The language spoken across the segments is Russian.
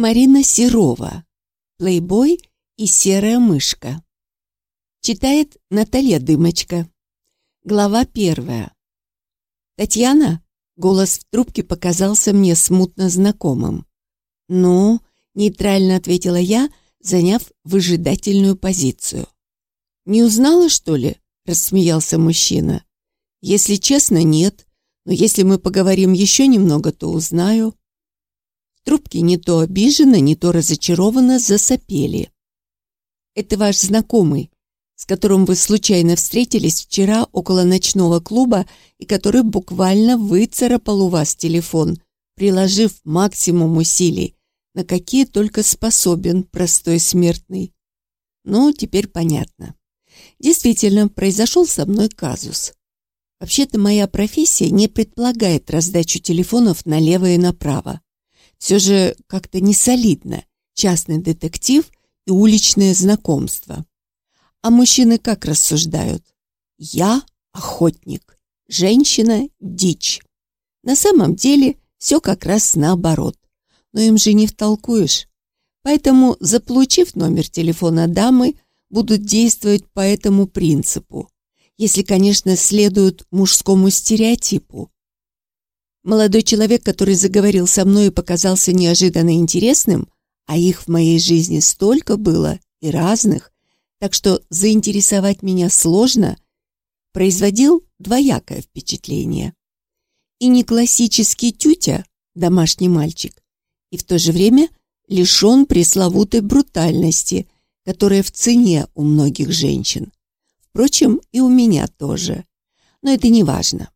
Марина Серова. Плейбой и серая мышка. Читает Наталья Дымочка. Глава первая. Татьяна? Голос в трубке показался мне смутно знакомым. «Ну?» — нейтрально ответила я, заняв выжидательную позицию. «Не узнала, что ли?» — рассмеялся мужчина. «Если честно, нет. Но если мы поговорим еще немного, то узнаю». Трубки не то обиженно, не то разочарованно засопели. «Это ваш знакомый, с которым вы случайно встретились вчера около ночного клуба и который буквально выцарапал у вас телефон, приложив максимум усилий, на какие только способен простой смертный. Ну, теперь понятно. Действительно, произошел со мной казус. Вообще-то моя профессия не предполагает раздачу телефонов налево и направо. Все же как-то не солидно. Частный детектив и уличное знакомство. А мужчины как рассуждают? Я охотник, женщина – дичь. На самом деле все как раз наоборот. Но им же не втолкуешь. Поэтому, заполучив номер телефона дамы, будут действовать по этому принципу. Если, конечно, следуют мужскому стереотипу. Молодой человек, который заговорил со мной и показался неожиданно интересным, а их в моей жизни столько было и разных, так что заинтересовать меня сложно, производил двоякое впечатление. И не классический тютя, домашний мальчик, и в то же время лишен пресловутой брутальности, которая в цене у многих женщин. Впрочем, и у меня тоже. Но это не важно.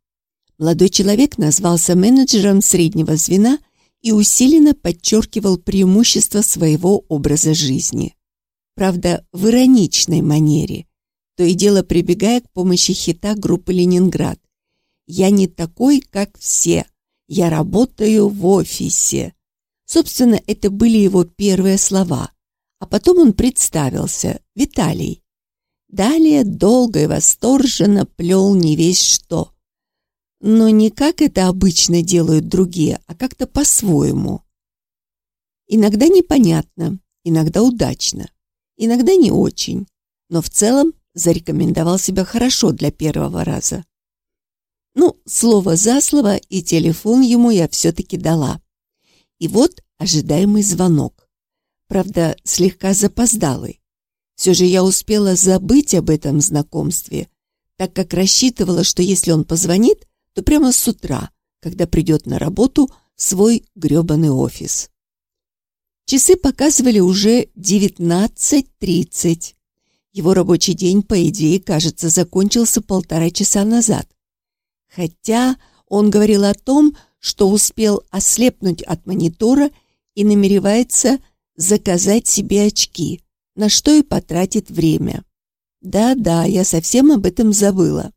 Молодой человек назвался менеджером среднего звена и усиленно подчеркивал преимущества своего образа жизни. Правда, в ироничной манере, то и дело прибегая к помощи хита группы «Ленинград». «Я не такой, как все. Я работаю в офисе». Собственно, это были его первые слова. А потом он представился, Виталий. Далее долго и восторженно плел не весь что но не как это обычно делают другие, а как-то по-своему. Иногда непонятно, иногда удачно, иногда не очень, но в целом зарекомендовал себя хорошо для первого раза. Ну, слово за слово, и телефон ему я все-таки дала. И вот ожидаемый звонок. Правда, слегка запоздалый. Все же я успела забыть об этом знакомстве, так как рассчитывала, что если он позвонит, то прямо с утра, когда придет на работу свой гребаный офис. Часы показывали уже 19.30. Его рабочий день, по идее, кажется, закончился полтора часа назад. Хотя он говорил о том, что успел ослепнуть от монитора и намеревается заказать себе очки, на что и потратит время. Да-да, я совсем об этом забыла.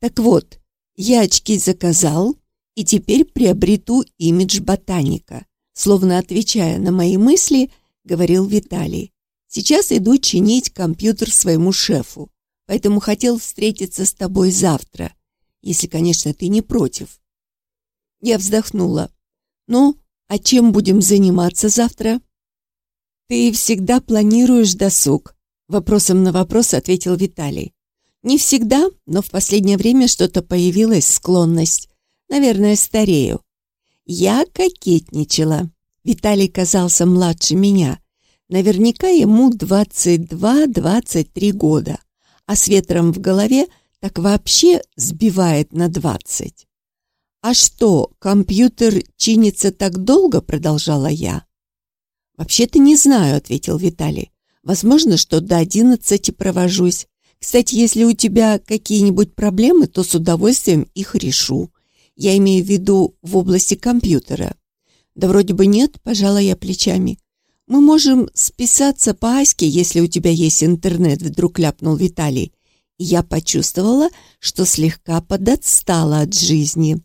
Так вот, я очки заказал и теперь приобрету имидж ботаника. Словно отвечая на мои мысли, говорил Виталий. Сейчас иду чинить компьютер своему шефу, поэтому хотел встретиться с тобой завтра, если, конечно, ты не против. Я вздохнула. Ну, а чем будем заниматься завтра? Ты всегда планируешь досуг? Вопросом на вопрос ответил Виталий. Не всегда, но в последнее время что-то появилась склонность. Наверное, старею. Я кокетничала. Виталий казался младше меня. Наверняка ему 22-23 года. А с ветром в голове так вообще сбивает на 20. «А что, компьютер чинится так долго?» – продолжала я. «Вообще-то не знаю», – ответил Виталий. «Возможно, что до одиннадцати провожусь. Кстати, если у тебя какие-нибудь проблемы, то с удовольствием их решу. Я имею в виду в области компьютера. Да вроде бы нет, пожала я плечами. Мы можем списаться по Аське, если у тебя есть интернет, вдруг ляпнул Виталий. И я почувствовала, что слегка подотстала от жизни.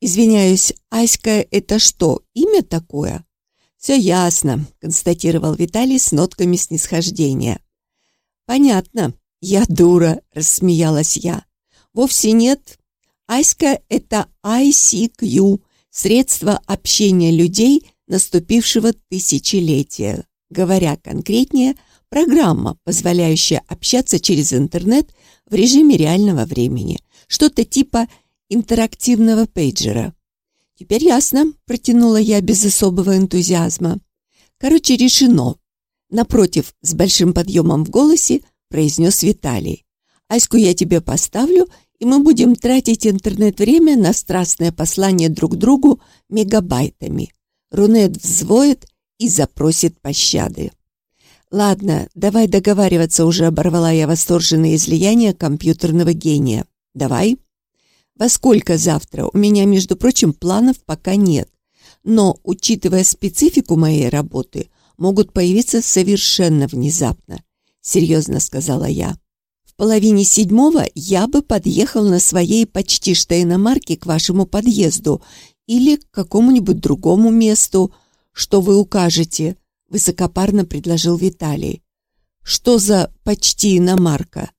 Извиняюсь, Аська это что, имя такое? Все ясно, констатировал Виталий с нотками снисхождения. Понятно, «Я дура», — рассмеялась я. «Вовсе нет. Аська — это ICQ, средство общения людей наступившего тысячелетия. Говоря конкретнее, программа, позволяющая общаться через интернет в режиме реального времени. Что-то типа интерактивного пейджера. «Теперь ясно», — протянула я без особого энтузиазма. «Короче, решено». Напротив, с большим подъемом в голосе, произнес Виталий. «Аську я тебе поставлю, и мы будем тратить интернет-время на страстное послание друг другу мегабайтами. Рунет взвоет и запросит пощады». «Ладно, давай договариваться уже», — оборвала я восторженное излияние компьютерного гения. «Давай». Во сколько завтра? У меня, между прочим, планов пока нет. Но, учитывая специфику моей работы, могут появиться совершенно внезапно, серьезно сказала я. В половине седьмого я бы подъехал на своей почти что иномарке к вашему подъезду или к какому-нибудь другому месту, что вы укажете, высокопарно предложил Виталий. Что за почти иномарка?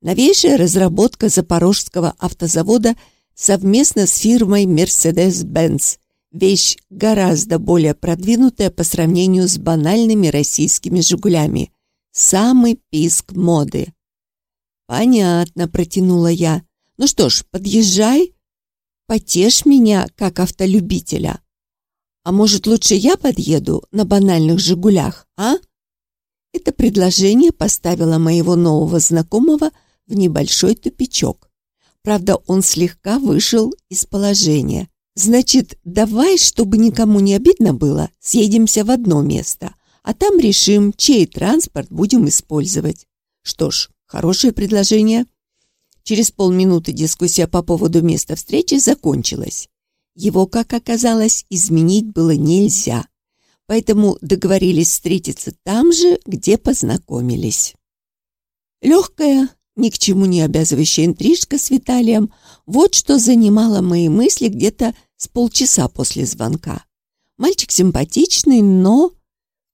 Новейшая разработка Запорожского автозавода совместно с фирмой Mercedes-Benz. Вещь гораздо более продвинутая по сравнению с банальными российскими «Жигулями». Самый писк моды. «Понятно», — протянула я. «Ну что ж, подъезжай, потешь меня, как автолюбителя. А может, лучше я подъеду на банальных «Жигулях», а?» Это предложение поставило моего нового знакомого в небольшой тупичок. Правда, он слегка вышел из положения. «Значит, давай, чтобы никому не обидно было, съедемся в одно место, а там решим, чей транспорт будем использовать». Что ж, хорошее предложение. Через полминуты дискуссия по поводу места встречи закончилась. Его, как оказалось, изменить было нельзя, поэтому договорились встретиться там же, где познакомились. Легкая, ни к чему не обязывающая интрижка с Виталием, вот что занимало мои мысли где-то с полчаса после звонка. Мальчик симпатичный, но...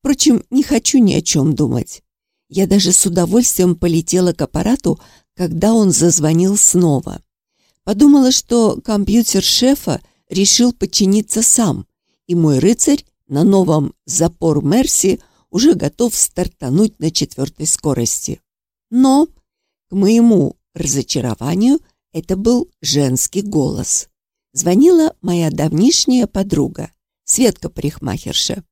Впрочем, не хочу ни о чем думать. Я даже с удовольствием полетела к аппарату, когда он зазвонил снова. Подумала, что компьютер шефа решил подчиниться сам, и мой рыцарь на новом запор Мерси уже готов стартануть на четвертой скорости. Но к моему разочарованию это был женский голос. Звонила моя давнишняя подруга, Светка-парикмахерша.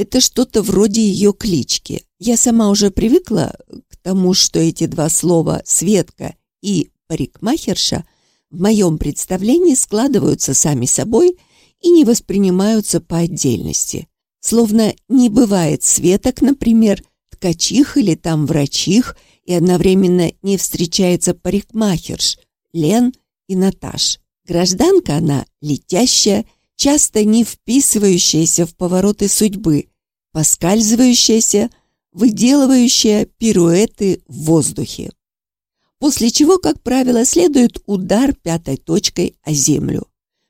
Это что-то вроде ее клички. Я сама уже привыкла к тому, что эти два слова «Светка» и «парикмахерша» в моем представлении складываются сами собой и не воспринимаются по отдельности. Словно не бывает Светок, например, ткачих или там врачих – и одновременно не встречается парикмахерш Лен и Наташ. Гражданка она летящая, часто не вписывающаяся в повороты судьбы, поскальзывающаяся, выделывающая пируэты в воздухе. После чего, как правило, следует удар пятой точкой о землю.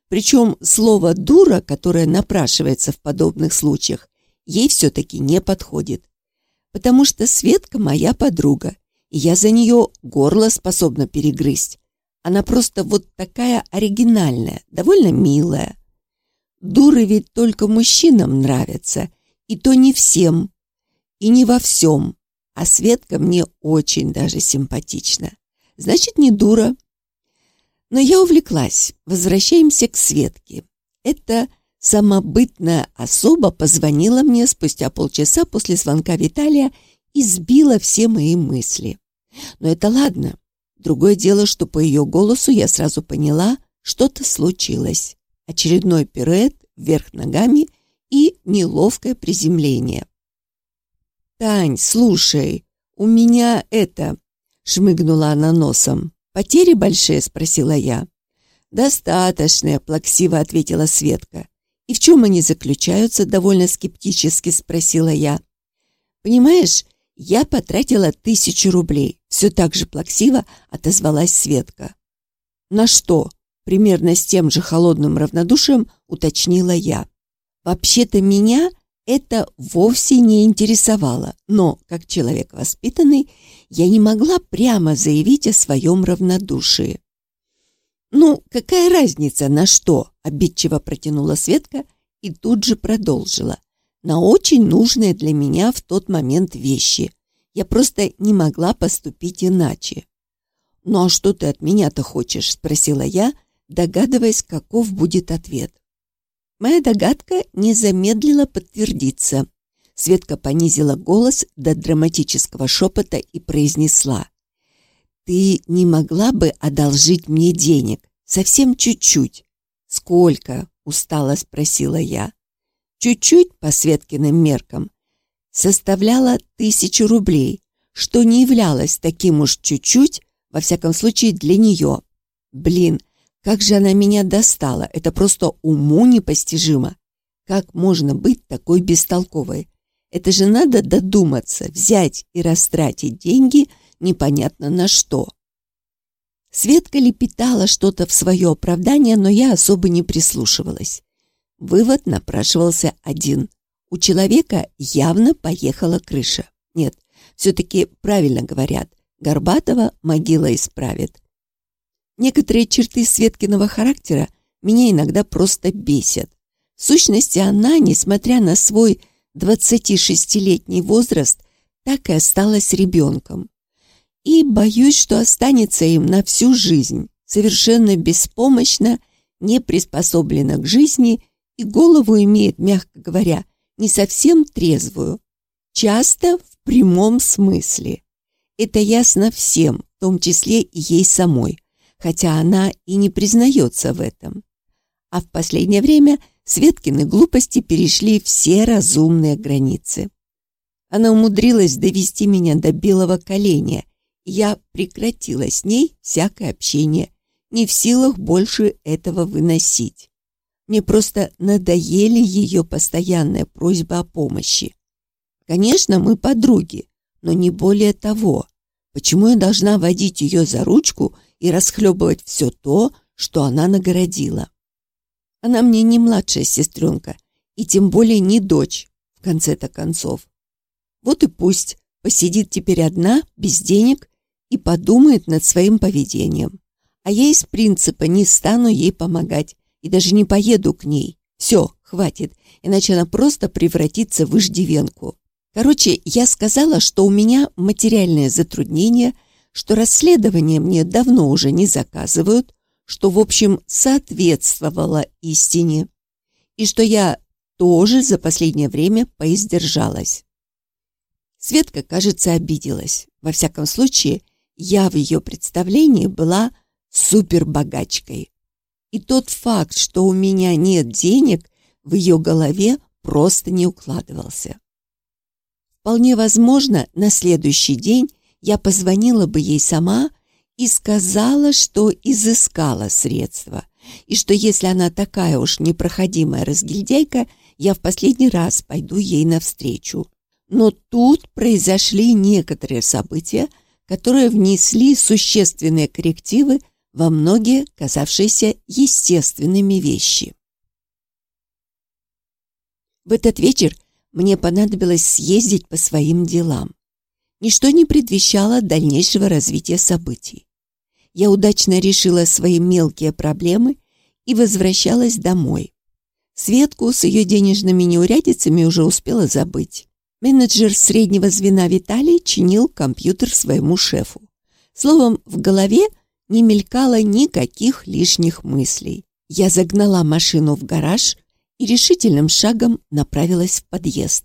Причем слово «дура», которое напрашивается в подобных случаях, ей все-таки не подходит. Потому что Светка моя подруга, и я за нее горло способна перегрызть. Она просто вот такая оригинальная, довольно милая. Дуры ведь только мужчинам нравятся, и то не всем, и не во всем. А Светка мне очень даже симпатична. Значит, не дура. Но я увлеклась. Возвращаемся к Светке. Это самобытная особа позвонила мне спустя полчаса после звонка Виталия и сбила все мои мысли. Но это ладно. Другое дело, что по ее голосу я сразу поняла, что-то случилось. Очередной пируэт вверх ногами и неловкое приземление. «Тань, слушай, у меня это...» — шмыгнула она носом. «Потери большие?» — спросила я. «Достаточные», — плаксиво ответила Светка. «И в чем они заключаются?» — довольно скептически спросила я. «Понимаешь, я потратила тысячу рублей. Все так же плаксиво отозвалась Светка. На что? Примерно с тем же холодным равнодушием уточнила я. Вообще-то меня это вовсе не интересовало, но, как человек воспитанный, я не могла прямо заявить о своем равнодушии. «Ну, какая разница на что?» — обидчиво протянула Светка и тут же продолжила. На очень нужные для меня в тот момент вещи. Я просто не могла поступить иначе. «Ну а что ты от меня-то хочешь?» – спросила я, догадываясь, каков будет ответ. Моя догадка не замедлила подтвердиться. Светка понизила голос до драматического шепота и произнесла. «Ты не могла бы одолжить мне денег? Совсем чуть-чуть». «Сколько?» — устало спросила я. «Чуть-чуть по Светкиным меркам. Составляла тысячу рублей, что не являлось таким уж чуть-чуть, во всяком случае для нее. Блин, как же она меня достала, это просто уму непостижимо. Как можно быть такой бестолковой? Это же надо додуматься, взять и растратить деньги непонятно на что. Светка лепетала что-то в свое оправдание, но я особо не прислушивалась. Вывод напрашивался один. У человека явно поехала крыша. Нет, все-таки правильно говорят, Горбатова могила исправит. Некоторые черты Светкиного характера меня иногда просто бесят. В сущности, она, несмотря на свой 26-летний возраст, так и осталась ребенком. И боюсь, что останется им на всю жизнь, совершенно беспомощно, не приспособлена к жизни и голову имеет, мягко говоря, не совсем трезвую. Часто в прямом смысле. Это ясно всем, в том числе и ей самой хотя она и не признается в этом. А в последнее время Светкины глупости перешли все разумные границы. Она умудрилась довести меня до белого коленя, и я прекратила с ней всякое общение, не в силах больше этого выносить. Мне просто надоели ее постоянная просьба о помощи. Конечно, мы подруги, но не более того. Почему я должна водить ее за ручку и расхлебывать все то, что она нагородила. Она мне не младшая сестренка, и тем более не дочь, в конце-то концов. Вот и пусть посидит теперь одна, без денег, и подумает над своим поведением. А я из принципа не стану ей помогать и даже не поеду к ней. Все, хватит, иначе она просто превратится в иждивенку. Короче, я сказала, что у меня материальное затруднение – что расследование мне давно уже не заказывают, что, в общем, соответствовало истине, и что я тоже за последнее время поиздержалась. Светка, кажется, обиделась. Во всяком случае, я в ее представлении была супербогачкой. И тот факт, что у меня нет денег, в ее голове просто не укладывался. Вполне возможно, на следующий день я позвонила бы ей сама и сказала, что изыскала средства, и что если она такая уж непроходимая разгильдяйка, я в последний раз пойду ей навстречу. Но тут произошли некоторые события, которые внесли существенные коррективы во многие казавшиеся естественными вещи. В этот вечер мне понадобилось съездить по своим делам. Ничто не предвещало дальнейшего развития событий. Я удачно решила свои мелкие проблемы и возвращалась домой. Светку с ее денежными неурядицами уже успела забыть. Менеджер среднего звена Виталий чинил компьютер своему шефу. Словом, в голове не мелькало никаких лишних мыслей. Я загнала машину в гараж и решительным шагом направилась в подъезд.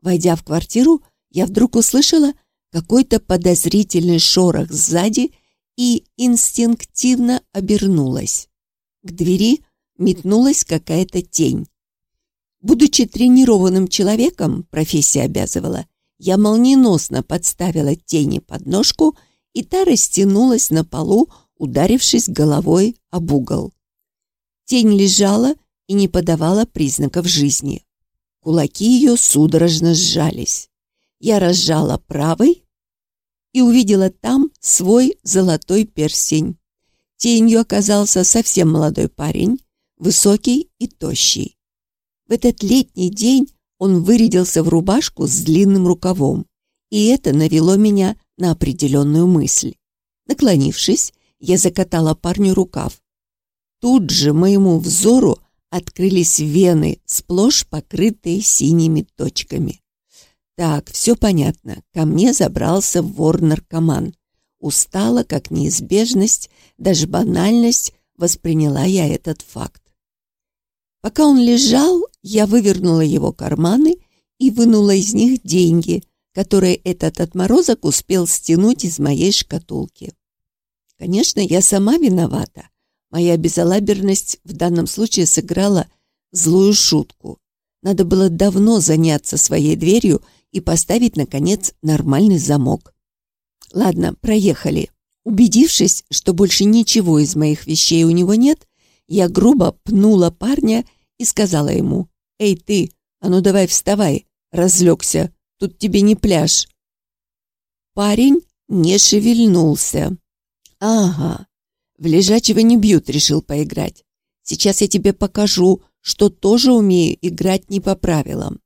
Войдя в квартиру, я вдруг услышала, какой-то подозрительный шорох сзади и инстинктивно обернулась. К двери метнулась какая-то тень. Будучи тренированным человеком, профессия обязывала, я молниеносно подставила тени под ножку, и та растянулась на полу, ударившись головой об угол. Тень лежала и не подавала признаков жизни. Кулаки ее судорожно сжались. Я разжала правый и увидела там свой золотой перстень. Тенью оказался совсем молодой парень, высокий и тощий. В этот летний день он вырядился в рубашку с длинным рукавом, и это навело меня на определенную мысль. Наклонившись, я закатала парню рукав. Тут же моему взору открылись вены, сплошь покрытые синими точками. Так, все понятно. Ко мне забрался вор-наркоман. Устала, как неизбежность, даже банальность, восприняла я этот факт. Пока он лежал, я вывернула его карманы и вынула из них деньги, которые этот отморозок успел стянуть из моей шкатулки. Конечно, я сама виновата. Моя безалаберность в данном случае сыграла злую шутку. Надо было давно заняться своей дверью и поставить, наконец, нормальный замок. Ладно, проехали. Убедившись, что больше ничего из моих вещей у него нет, я грубо пнула парня и сказала ему, «Эй, ты, а ну давай вставай, разлегся, тут тебе не пляж». Парень не шевельнулся. «Ага, в лежачего не бьют», — решил поиграть. «Сейчас я тебе покажу, что тоже умею играть не по правилам».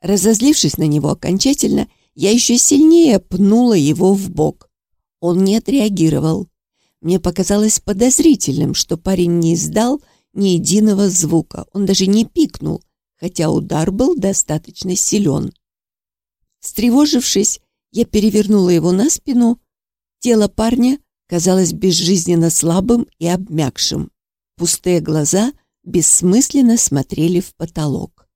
Разозлившись на него окончательно, я еще сильнее пнула его в бок. Он не отреагировал. Мне показалось подозрительным, что парень не издал ни единого звука. Он даже не пикнул, хотя удар был достаточно силен. Встревожившись, я перевернула его на спину. Тело парня казалось безжизненно слабым и обмякшим. Пустые глаза бессмысленно смотрели в потолок.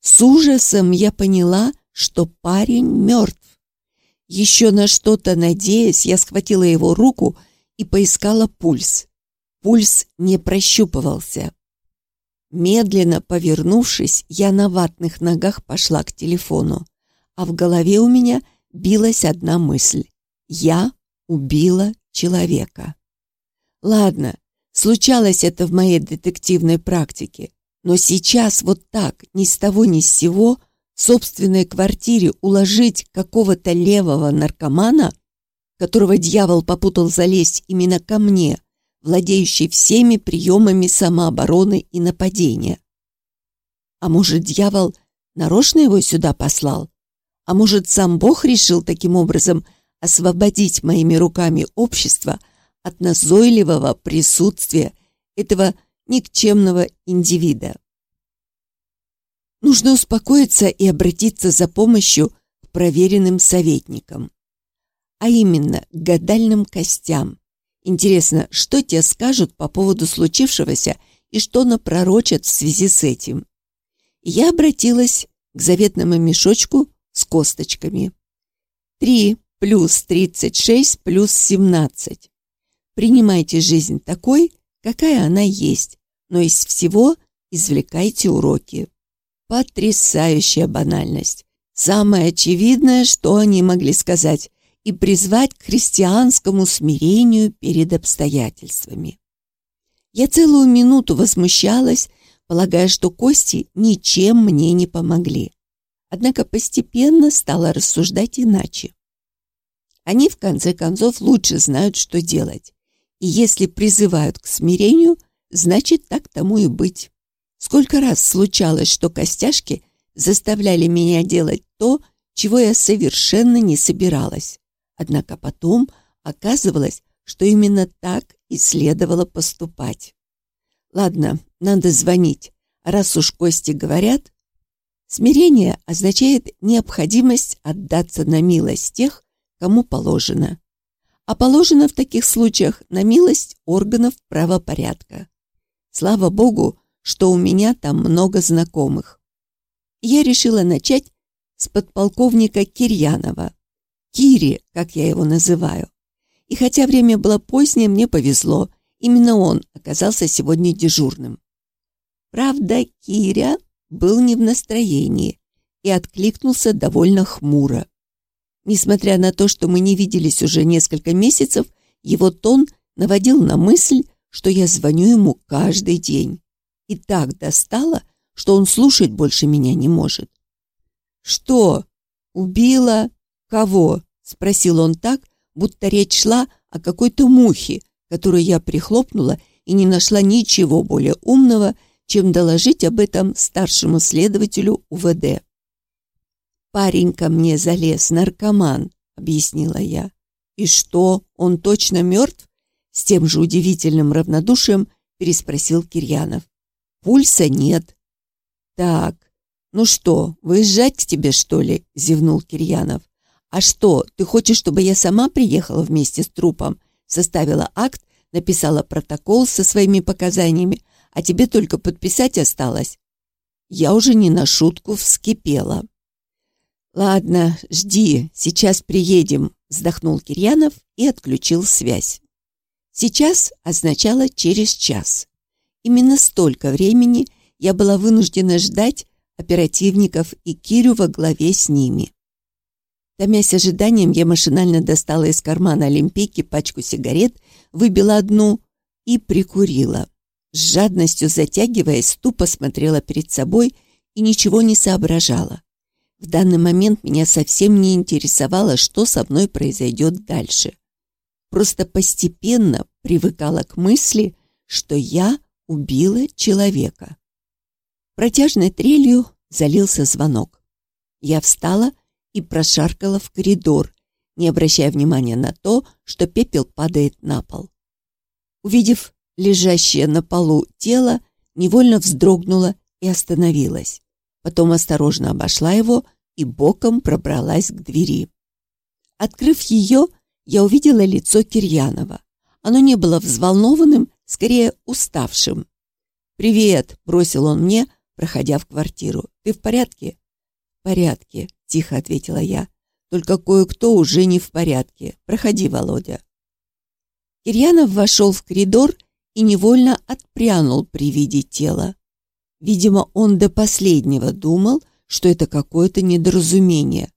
С ужасом я поняла, что парень мертв. Еще на что-то надеясь, я схватила его руку и поискала пульс. Пульс не прощупывался. Медленно повернувшись, я на ватных ногах пошла к телефону, а в голове у меня билась одна мысль. Я убила человека. Ладно, случалось это в моей детективной практике, но сейчас вот так, ни с того ни с сего – в собственной квартире уложить какого-то левого наркомана, которого дьявол попутал залезть именно ко мне, владеющий всеми приемами самообороны и нападения. А может, дьявол нарочно его сюда послал? А может, сам Бог решил таким образом освободить моими руками общество от назойливого присутствия этого никчемного индивида? Нужно успокоиться и обратиться за помощью к проверенным советникам. А именно, к гадальным костям. Интересно, что те скажут по поводу случившегося и что напророчат в связи с этим. Я обратилась к заветному мешочку с косточками. 3 плюс 36 плюс 17. Принимайте жизнь такой, какая она есть, но из всего извлекайте уроки. Потрясающая банальность. Самое очевидное, что они могли сказать, и призвать к христианскому смирению перед обстоятельствами. Я целую минуту возмущалась, полагая, что кости ничем мне не помогли. Однако постепенно стала рассуждать иначе. Они, в конце концов, лучше знают, что делать. И если призывают к смирению, значит, так тому и быть. Сколько раз случалось, что костяшки заставляли меня делать то, чего я совершенно не собиралась. Однако потом оказывалось, что именно так и следовало поступать. Ладно, надо звонить. Раз уж кости говорят, смирение означает необходимость отдаться на милость тех, кому положено. А положено в таких случаях на милость органов правопорядка. Слава Богу, что у меня там много знакомых. Я решила начать с подполковника Кирьянова. Кири, как я его называю. И хотя время было позднее, мне повезло. Именно он оказался сегодня дежурным. Правда, Киря был не в настроении и откликнулся довольно хмуро. Несмотря на то, что мы не виделись уже несколько месяцев, его тон наводил на мысль, что я звоню ему каждый день и так достало, что он слушать больше меня не может. «Что? Убила? Кого?» — спросил он так, будто речь шла о какой-то мухе, которую я прихлопнула и не нашла ничего более умного, чем доложить об этом старшему следователю УВД. «Парень ко мне залез, наркоман», — объяснила я. «И что, он точно мертв?» С тем же удивительным равнодушием переспросил Кирьянов. Пульса нет. Так, ну что, выезжать к тебе, что ли? Зевнул Кирьянов. А что, ты хочешь, чтобы я сама приехала вместе с трупом? Составила акт, написала протокол со своими показаниями, а тебе только подписать осталось. Я уже не на шутку вскипела. «Ладно, жди, сейчас приедем», — вздохнул Кирьянов и отключил связь. «Сейчас» означало «через час». Именно столько времени я была вынуждена ждать оперативников и Кирю во главе с ними. Томясь ожиданием, я машинально достала из кармана Олимпийки пачку сигарет, выбила одну и прикурила. С жадностью затягиваясь, тупо смотрела перед собой и ничего не соображала. В данный момент меня совсем не интересовало, что со мной произойдет дальше. Просто постепенно привыкала к мысли, что я убила человека. Протяжной трелью залился звонок. Я встала и прошаркала в коридор, не обращая внимания на то, что пепел падает на пол. Увидев лежащее на полу тело, невольно вздрогнула и остановилась. Потом осторожно обошла его и боком пробралась к двери. Открыв ее, я увидела лицо Кирьянова. Оно не было взволнованным, скорее уставшим. «Привет!» — бросил он мне, проходя в квартиру. «Ты в порядке?» «В порядке», — тихо ответила я. «Только кое-кто уже не в порядке. Проходи, Володя». Кирьянов вошел в коридор и невольно отпрянул при виде тела. Видимо, он до последнего думал, что это какое-то недоразумение.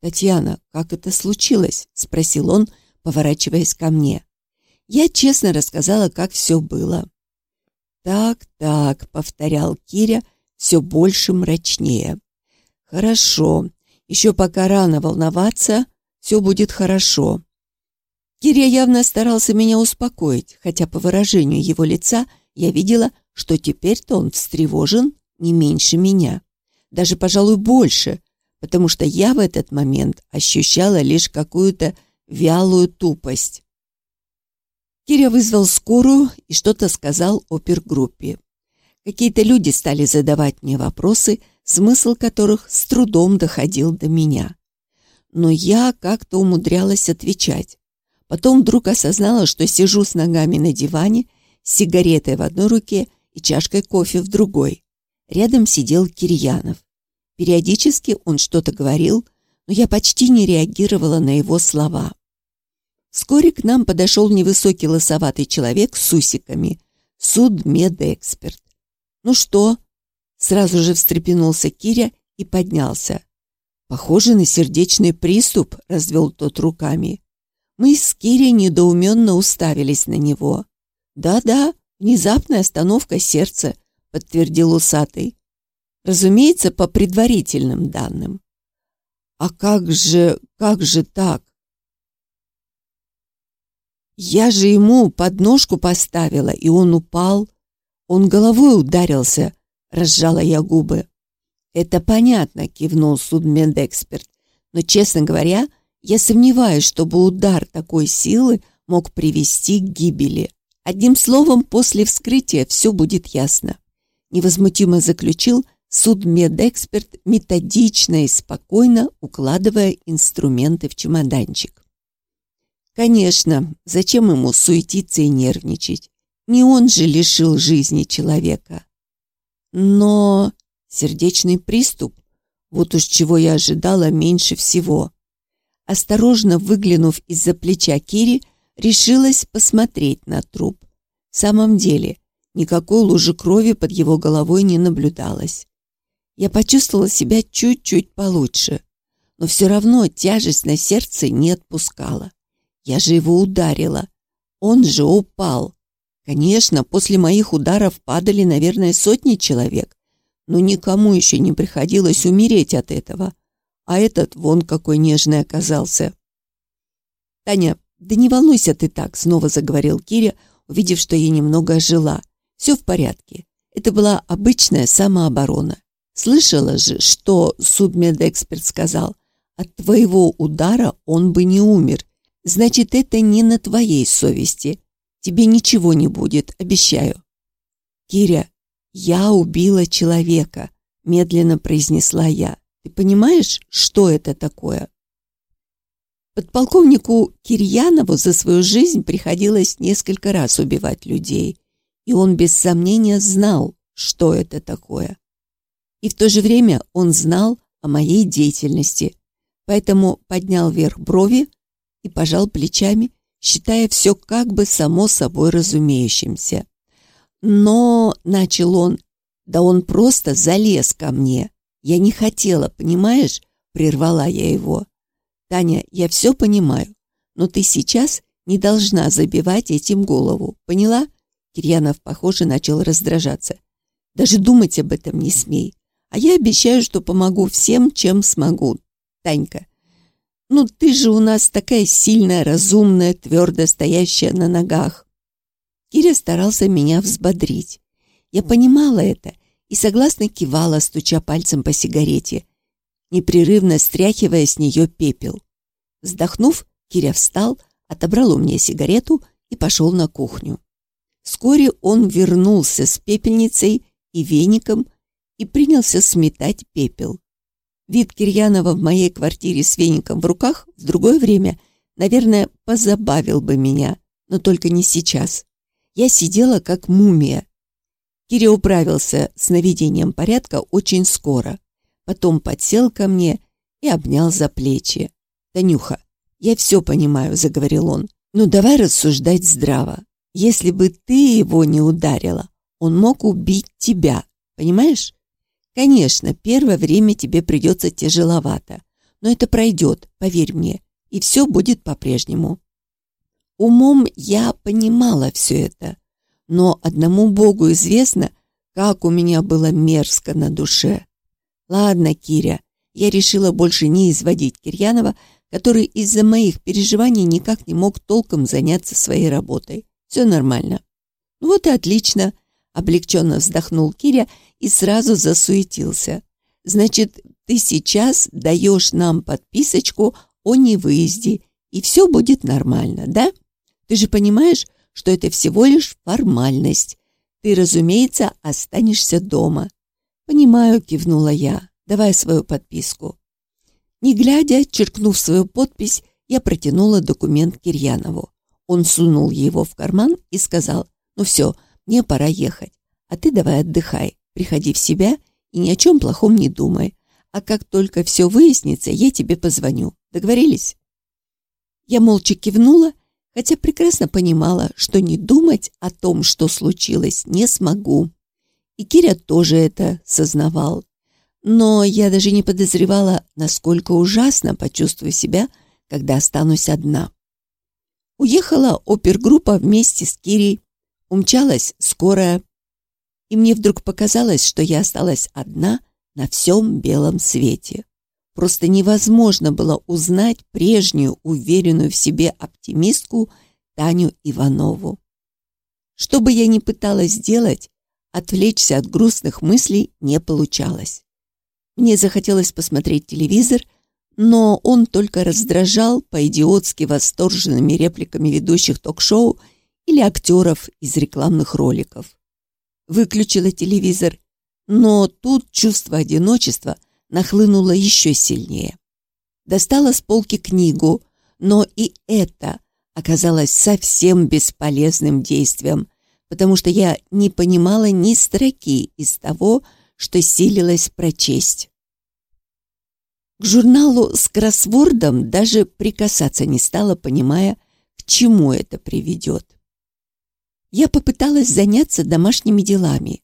«Татьяна, как это случилось?» — спросил он, поворачиваясь ко мне. Я честно рассказала, как все было. «Так, так», — повторял Киря, все больше мрачнее. «Хорошо. Еще пока рано волноваться, все будет хорошо». Киря явно старался меня успокоить, хотя по выражению его лица я видела, что теперь-то он встревожен не меньше меня. Даже, пожалуй, больше, потому что я в этот момент ощущала лишь какую-то вялую тупость. Киря вызвал скорую и что-то сказал опергруппе. Какие-то люди стали задавать мне вопросы, смысл которых с трудом доходил до меня. Но я как-то умудрялась отвечать. Потом вдруг осознала, что сижу с ногами на диване, с сигаретой в одной руке и чашкой кофе в другой. Рядом сидел Кирьянов. Периодически он что-то говорил, но я почти не реагировала на его слова. Вскоре к нам подошел невысокий лосоватый человек с усиками, судмедэксперт. «Ну что?» Сразу же встрепенулся Киря и поднялся. «Похоже на сердечный приступ», — развел тот руками. Мы с Кирей недоуменно уставились на него. «Да-да, внезапная остановка сердца», — подтвердил усатый. Разумеется, по предварительным данным. А как же, как же так? Я же ему подножку поставила, и он упал. Он головой ударился, разжала я губы. Это понятно, кивнул судмедэксперт. Но, честно говоря, я сомневаюсь, чтобы удар такой силы мог привести к гибели. Одним словом, после вскрытия все будет ясно. Невозмутимо заключил судмедэксперт методично и спокойно укладывая инструменты в чемоданчик. Конечно, зачем ему суетиться и нервничать? Не он же лишил жизни человека. Но сердечный приступ, вот уж чего я ожидала меньше всего. Осторожно выглянув из-за плеча Кири, решилась посмотреть на труп. В самом деле, никакой лужи крови под его головой не наблюдалось я почувствовала себя чуть-чуть получше, но все равно тяжесть на сердце не отпускала. Я же его ударила. Он же упал. Конечно, после моих ударов падали, наверное, сотни человек, но никому еще не приходилось умереть от этого. А этот вон какой нежный оказался. «Таня, да не волнуйся ты так», — снова заговорил Киря, увидев, что я немного ожила. «Все в порядке. Это была обычная самооборона. Слышала же, что судмедэксперт сказал, от твоего удара он бы не умер. Значит, это не на твоей совести. Тебе ничего не будет, обещаю. Киря, «Я убила человека», — медленно произнесла я. «Ты понимаешь, что это такое?» Подполковнику Кирьянову за свою жизнь приходилось несколько раз убивать людей, и он без сомнения знал, что это такое. И в то же время он знал о моей деятельности, поэтому поднял вверх брови и пожал плечами, считая все как бы само собой разумеющимся. Но, начал он, да он просто залез ко мне. Я не хотела, понимаешь? Прервала я его. Таня, я все понимаю, но ты сейчас не должна забивать этим голову, поняла? Кирьянов, похоже, начал раздражаться. Даже думать об этом не смей. А я обещаю, что помогу всем, чем смогу. Танька, ну ты же у нас такая сильная, разумная, твердо стоящая на ногах. Киря старался меня взбодрить. Я понимала это и согласно кивала, стуча пальцем по сигарете, непрерывно стряхивая с нее пепел. Вздохнув, Киря встал, отобрал у меня сигарету и пошел на кухню. Вскоре он вернулся с пепельницей и веником и принялся сметать пепел. Вид Кирьянова в моей квартире с веником в руках в другое время, наверное, позабавил бы меня, но только не сейчас. Я сидела как мумия. Киря управился с наведением порядка очень скоро. Потом подсел ко мне и обнял за плечи. «Танюха, я все понимаю», — заговорил он. «Но давай рассуждать здраво. Если бы ты его не ударила, он мог убить тебя, понимаешь? Конечно, первое время тебе придется тяжеловато, но это пройдет, поверь мне, и все будет по-прежнему. Умом я понимала все это, но одному Богу известно, как у меня было мерзко на душе. Ладно, Киря, я решила больше не изводить Кирьянова, который из-за моих переживаний никак не мог толком заняться своей работой. Все нормально. Вот и отлично, облегченно вздохнул Киря и сразу засуетился. «Значит, ты сейчас даешь нам подписочку о невыезде, и все будет нормально, да? Ты же понимаешь, что это всего лишь формальность. Ты, разумеется, останешься дома». «Понимаю», — кивнула я. «Давай свою подписку». Не глядя, черкнув свою подпись, я протянула документ Кирьянову. Он сунул его в карман и сказал, «Ну все, мне пора ехать, а ты давай отдыхай. Приходи в себя и ни о чем плохом не думай. А как только все выяснится, я тебе позвоню. Договорились?» Я молча кивнула, хотя прекрасно понимала, что не думать о том, что случилось, не смогу. И Киря тоже это сознавал. Но я даже не подозревала, насколько ужасно почувствую себя, когда останусь одна. Уехала опергруппа вместе с Кирей, умчалась скорая, и мне вдруг показалось, что я осталась одна на всем белом свете. Просто невозможно было узнать прежнюю, уверенную в себе оптимистку Таню Иванову. Что бы я ни пыталась сделать, отвлечься от грустных мыслей не получалось. Мне захотелось посмотреть телевизор, но он только раздражал по-идиотски восторженными репликами ведущих ток-шоу или актеров из рекламных роликов выключила телевизор, но тут чувство одиночества нахлынуло еще сильнее. Достала с полки книгу, но и это оказалось совсем бесполезным действием, потому что я не понимала ни строки из того, что силилась прочесть. К журналу с кроссвордом даже прикасаться не стала, понимая, к чему это приведет я попыталась заняться домашними делами,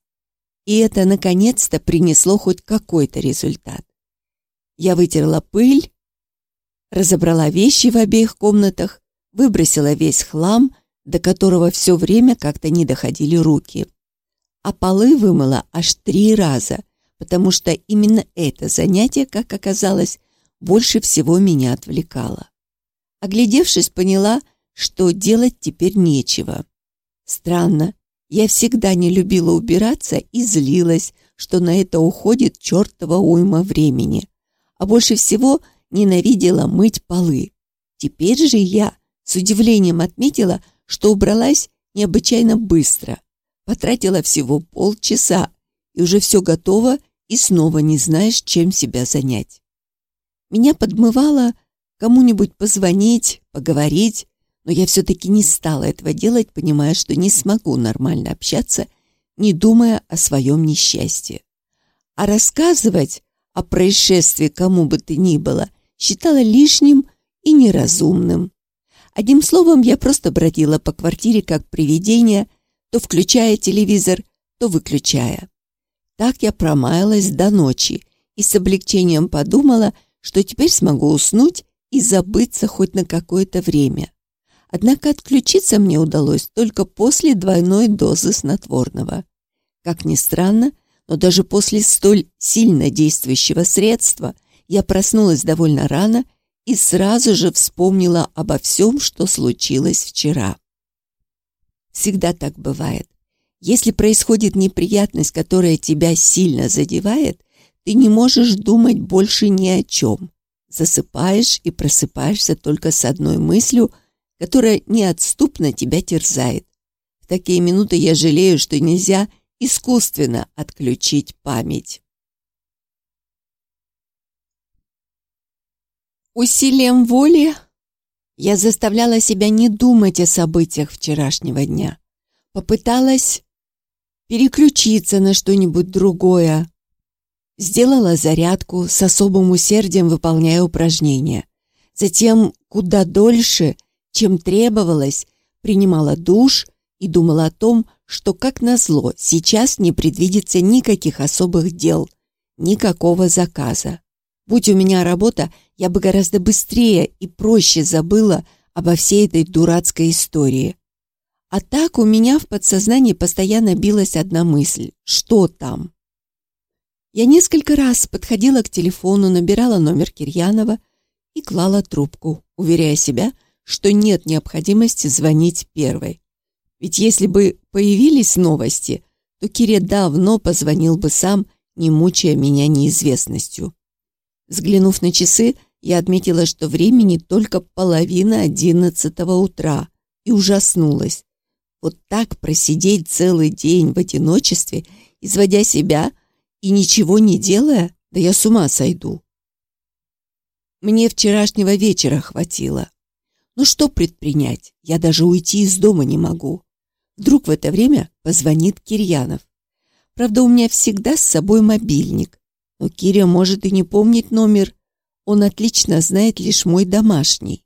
и это наконец-то принесло хоть какой-то результат. Я вытерла пыль, разобрала вещи в обеих комнатах, выбросила весь хлам, до которого все время как-то не доходили руки. А полы вымыла аж три раза, потому что именно это занятие, как оказалось, больше всего меня отвлекало. Оглядевшись, поняла, что делать теперь нечего. Странно, я всегда не любила убираться и злилась, что на это уходит чертова уйма времени. А больше всего ненавидела мыть полы. Теперь же я с удивлением отметила, что убралась необычайно быстро. Потратила всего полчаса и уже все готово, и снова не знаешь, чем себя занять. Меня подмывало кому-нибудь позвонить, поговорить, но я все-таки не стала этого делать, понимая, что не смогу нормально общаться, не думая о своем несчастье. А рассказывать о происшествии кому бы то ни было считала лишним и неразумным. Одним словом, я просто бродила по квартире как привидение, то включая телевизор, то выключая. Так я промаялась до ночи и с облегчением подумала, что теперь смогу уснуть и забыться хоть на какое-то время. Однако отключиться мне удалось только после двойной дозы снотворного. Как ни странно, но даже после столь сильно действующего средства я проснулась довольно рано и сразу же вспомнила обо всем, что случилось вчера. Всегда так бывает. Если происходит неприятность, которая тебя сильно задевает, ты не можешь думать больше ни о чем. Засыпаешь и просыпаешься только с одной мыслью, которая неотступно тебя терзает. В такие минуты я жалею, что нельзя искусственно отключить память. Усилием воли я заставляла себя не думать о событиях вчерашнего дня. Попыталась переключиться на что-нибудь другое, Сделала зарядку, с особым усердием выполняя упражнения. Затем, куда дольше, чем требовалось, принимала душ и думала о том, что, как назло, сейчас не предвидится никаких особых дел, никакого заказа. Будь у меня работа, я бы гораздо быстрее и проще забыла обо всей этой дурацкой истории. А так у меня в подсознании постоянно билась одна мысль. Что там? Я несколько раз подходила к телефону, набирала номер Кирьянова и клала трубку, уверяя себя, что нет необходимости звонить первой. Ведь если бы появились новости, то Кире давно позвонил бы сам, не мучая меня неизвестностью. Взглянув на часы, я отметила, что времени только половина одиннадцатого утра, и ужаснулась. Вот так просидеть целый день в одиночестве, изводя себя – и ничего не делая, да я с ума сойду. Мне вчерашнего вечера хватило. Ну что предпринять? Я даже уйти из дома не могу. Вдруг в это время позвонит Кирьянов. Правда, у меня всегда с собой мобильник. Но Киря может и не помнить номер. Он отлично знает лишь мой домашний.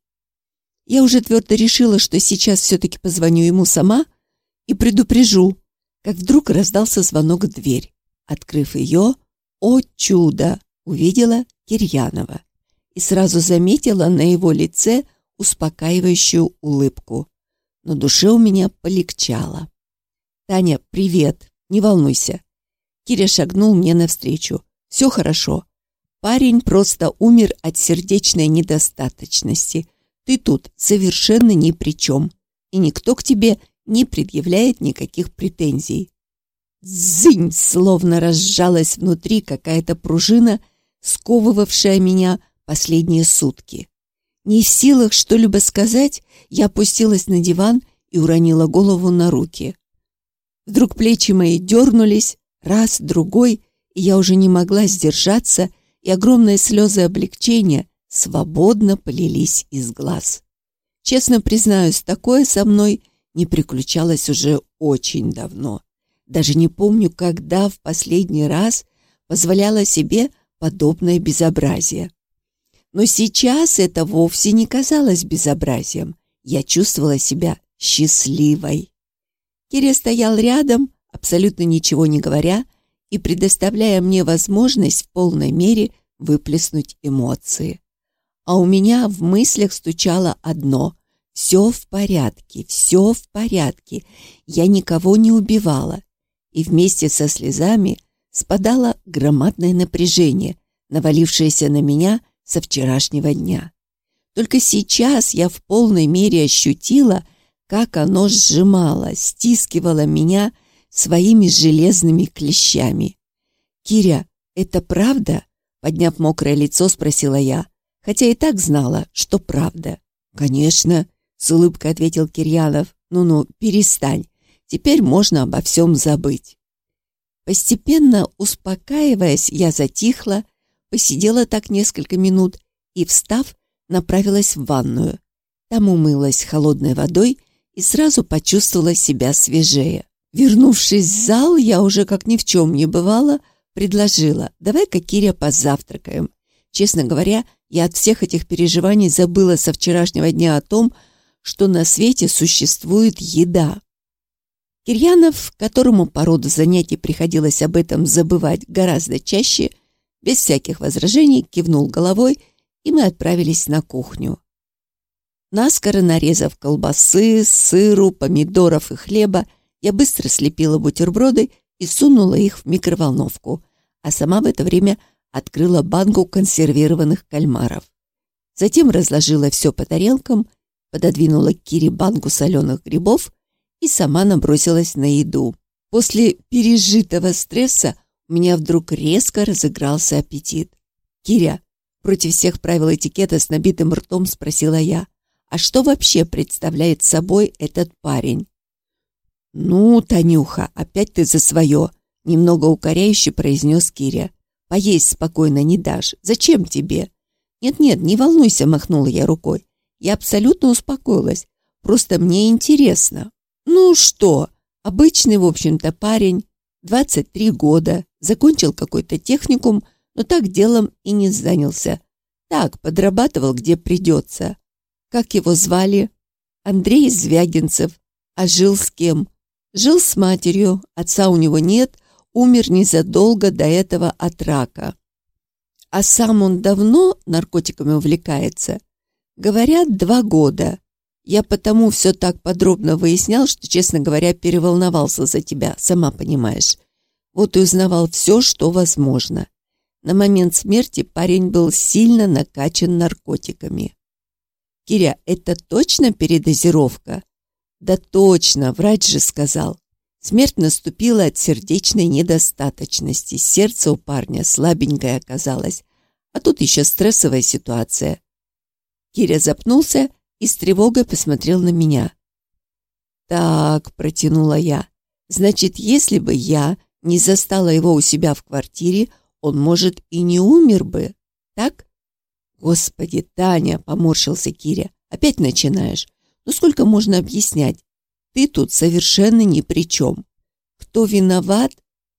Я уже твердо решила, что сейчас все-таки позвоню ему сама и предупрежу, как вдруг раздался звонок в дверь. Открыв ее, о чудо, увидела Кирьянова и сразу заметила на его лице успокаивающую улыбку. На душе у меня полегчало. «Таня, привет, не волнуйся». Киря шагнул мне навстречу. «Все хорошо. Парень просто умер от сердечной недостаточности. Ты тут совершенно ни при чем, и никто к тебе не предъявляет никаких претензий. Зынь! Словно разжалась внутри какая-то пружина, сковывавшая меня последние сутки. Не в силах что-либо сказать, я опустилась на диван и уронила голову на руки. Вдруг плечи мои дернулись, раз, другой, я уже не могла сдержаться, и огромные слезы облегчения свободно полились из глаз. Честно признаюсь, такое со мной не приключалось уже очень давно. Даже не помню, когда в последний раз позволяла себе подобное безобразие. Но сейчас это вовсе не казалось безобразием. Я чувствовала себя счастливой. Киря стоял рядом, абсолютно ничего не говоря, и предоставляя мне возможность в полной мере выплеснуть эмоции. А у меня в мыслях стучало одно — все в порядке, все в порядке. Я никого не убивала и вместе со слезами спадало громадное напряжение, навалившееся на меня со вчерашнего дня. Только сейчас я в полной мере ощутила, как оно сжимало, стискивало меня своими железными клещами. «Киря, это правда?» Подняв мокрое лицо, спросила я, хотя и так знала, что правда. «Конечно», — с улыбкой ответил Кирьянов. «Ну-ну, перестань. Теперь можно обо всем забыть. Постепенно успокаиваясь, я затихла, посидела так несколько минут и, встав, направилась в ванную. Там умылась холодной водой и сразу почувствовала себя свежее. Вернувшись в зал, я уже как ни в чем не бывало, предложила, давай-ка, Киря, позавтракаем. Честно говоря, я от всех этих переживаний забыла со вчерашнего дня о том, что на свете существует еда. Кирьянов, которому по роду занятий приходилось об этом забывать гораздо чаще, без всяких возражений кивнул головой, и мы отправились на кухню. Наскоро нарезав колбасы, сыру, помидоров и хлеба, я быстро слепила бутерброды и сунула их в микроволновку, а сама в это время открыла банку консервированных кальмаров. Затем разложила все по тарелкам, пододвинула к Кире банку соленых грибов и сама набросилась на еду. После пережитого стресса у меня вдруг резко разыгрался аппетит. «Киря, против всех правил этикета с набитым ртом спросила я, а что вообще представляет собой этот парень?» «Ну, Танюха, опять ты за свое», — немного укоряюще произнес Киря. «Поесть спокойно не дашь. Зачем тебе?» «Нет-нет, не волнуйся», — махнула я рукой. «Я абсолютно успокоилась. Просто мне интересно». Ну что, обычный, в общем-то, парень, 23 года, закончил какой-то техникум, но так делом и не занялся. Так, подрабатывал, где придется. Как его звали? Андрей Звягинцев. А жил с кем? Жил с матерью, отца у него нет, умер незадолго до этого от рака. А сам он давно наркотиками увлекается? Говорят, два года. Я потому все так подробно выяснял, что, честно говоря, переволновался за тебя, сама понимаешь. Вот и узнавал все, что возможно. На момент смерти парень был сильно накачан наркотиками. «Киря, это точно передозировка?» «Да точно, врач же сказал. Смерть наступила от сердечной недостаточности. Сердце у парня слабенькое оказалось. А тут еще стрессовая ситуация». Киря запнулся и с тревогой посмотрел на меня. «Так», — протянула я, — «значит, если бы я не застала его у себя в квартире, он, может, и не умер бы, так?» «Господи, Таня!» — поморщился Киря. «Опять начинаешь. Ну сколько можно объяснять? Ты тут совершенно ни при чем. Кто виноват,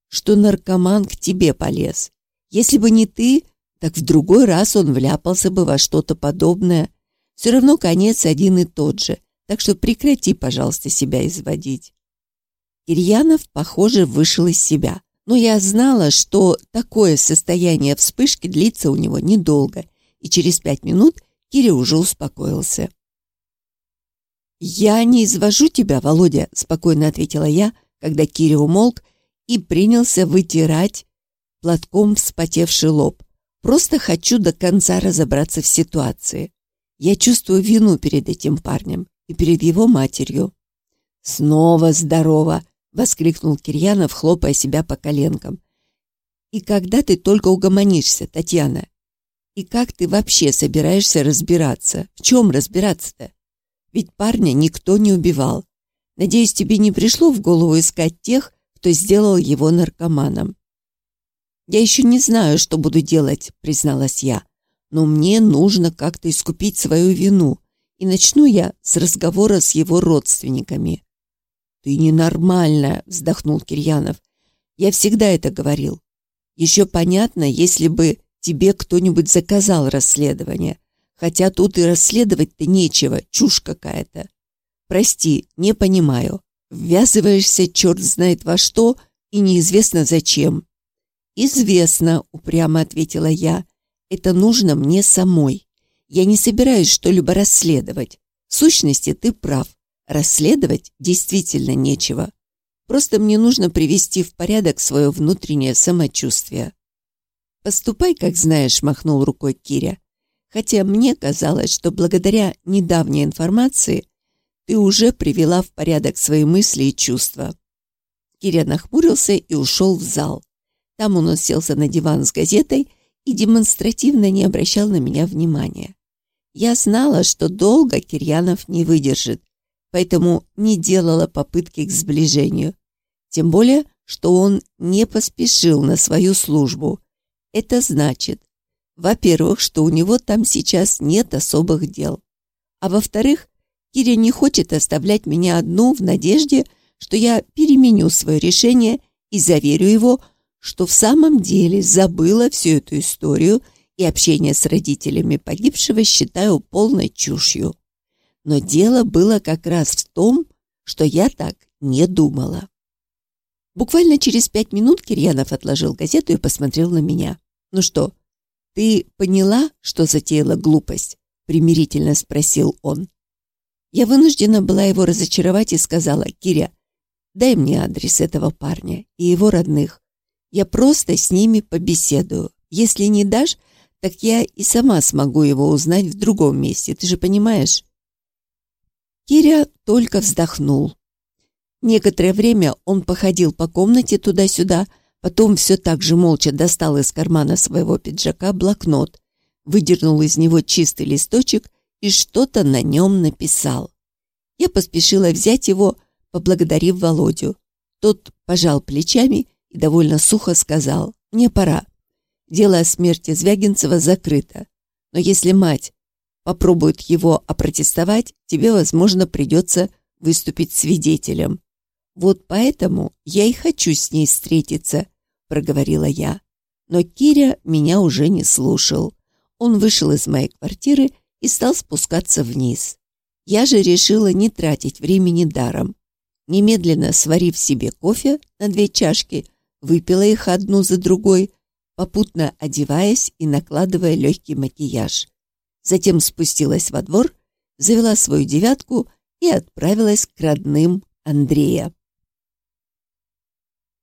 что наркоман к тебе полез? Если бы не ты, так в другой раз он вляпался бы во что-то подобное. Все равно конец один и тот же, так что прекрати, пожалуйста, себя изводить. Кирьянов, похоже, вышел из себя. Но я знала, что такое состояние вспышки длится у него недолго, и через пять минут Киря уже успокоился. «Я не извожу тебя, Володя», — спокойно ответила я, когда Киря умолк и принялся вытирать платком вспотевший лоб. «Просто хочу до конца разобраться в ситуации. Я чувствую вину перед этим парнем и перед его матерью. «Снова здорово!» — воскликнул Кирьянов, хлопая себя по коленкам. «И когда ты только угомонишься, Татьяна? И как ты вообще собираешься разбираться? В чем разбираться-то? Ведь парня никто не убивал. Надеюсь, тебе не пришло в голову искать тех, кто сделал его наркоманом?» «Я еще не знаю, что буду делать», — призналась я но мне нужно как-то искупить свою вину, и начну я с разговора с его родственниками. «Ты ненормальная», — вздохнул Кирьянов. «Я всегда это говорил. Еще понятно, если бы тебе кто-нибудь заказал расследование. Хотя тут и расследовать-то нечего, чушь какая-то. Прости, не понимаю. Ввязываешься черт знает во что и неизвестно зачем». «Известно», — упрямо ответила я. Это нужно мне самой. Я не собираюсь что-либо расследовать. В сущности, ты прав. Расследовать действительно нечего. Просто мне нужно привести в порядок свое внутреннее самочувствие. «Поступай, как знаешь», — махнул рукой Киря. «Хотя мне казалось, что благодаря недавней информации ты уже привела в порядок свои мысли и чувства». Киря нахмурился и ушел в зал. Там он уселся на диван с газетой и демонстративно не обращал на меня внимания. Я знала, что долго Кирьянов не выдержит, поэтому не делала попытки к сближению. Тем более, что он не поспешил на свою службу. Это значит, во-первых, что у него там сейчас нет особых дел. А во-вторых, Киря не хочет оставлять меня одну в надежде, что я переменю свое решение и заверю его, что в самом деле забыла всю эту историю и общение с родителями погибшего считаю полной чушью. Но дело было как раз в том, что я так не думала. Буквально через пять минут Кирьянов отложил газету и посмотрел на меня. «Ну что, ты поняла, что затеяла глупость?» примирительно спросил он. Я вынуждена была его разочаровать и сказала, «Киря, дай мне адрес этого парня и его родных. Я просто с ними побеседую. Если не дашь, так я и сама смогу его узнать в другом месте, ты же понимаешь?» Киря только вздохнул. Некоторое время он походил по комнате туда-сюда, потом все так же молча достал из кармана своего пиджака блокнот, выдернул из него чистый листочек и что-то на нем написал. Я поспешила взять его, поблагодарив Володю. Тот пожал плечами и довольно сухо сказал, «Мне пора. Дело о смерти Звягинцева закрыто. Но если мать попробует его опротестовать, тебе, возможно, придется выступить свидетелем. Вот поэтому я и хочу с ней встретиться», — проговорила я. Но Киря меня уже не слушал. Он вышел из моей квартиры и стал спускаться вниз. Я же решила не тратить времени даром. Немедленно сварив себе кофе на две чашки, выпила их одну за другой, попутно одеваясь и накладывая легкий макияж. Затем спустилась во двор, завела свою девятку и отправилась к родным Андрея.